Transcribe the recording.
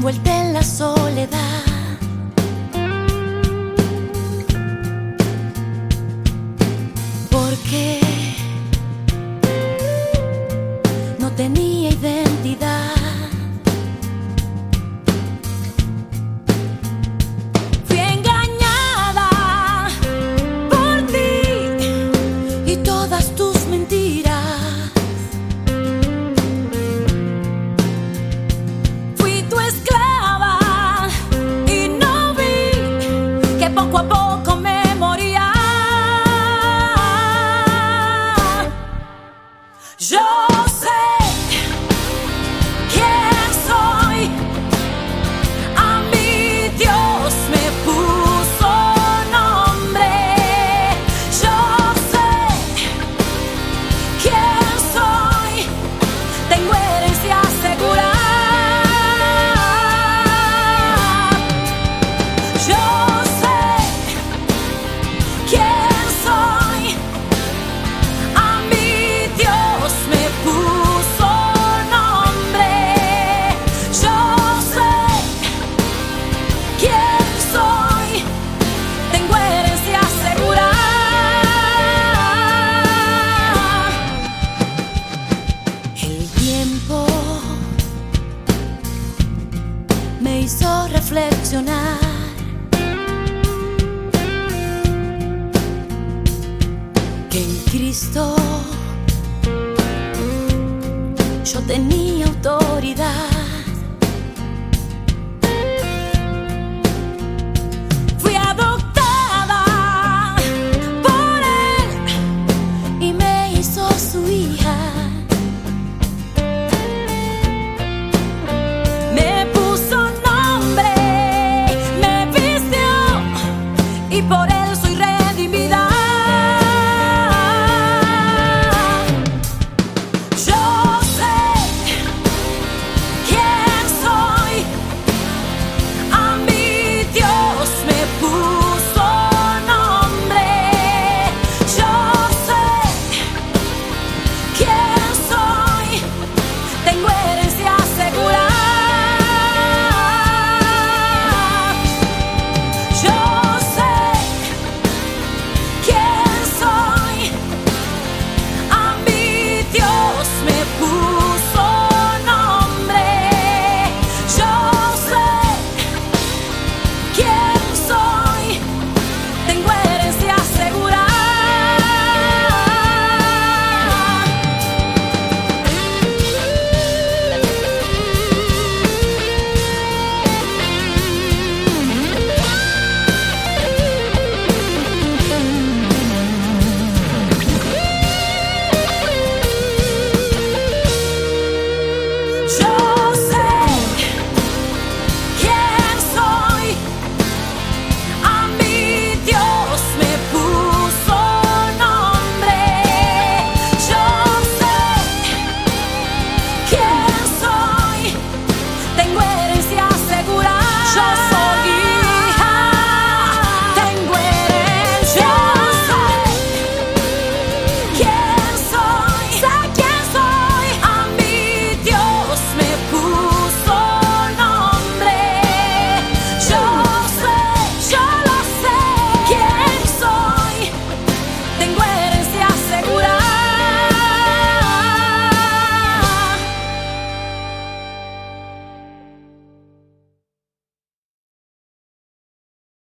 envuelta en la soledad. Porque no tenía Yo reflexionar. Que en Cristo yo tenía autoridad. por él soy rey.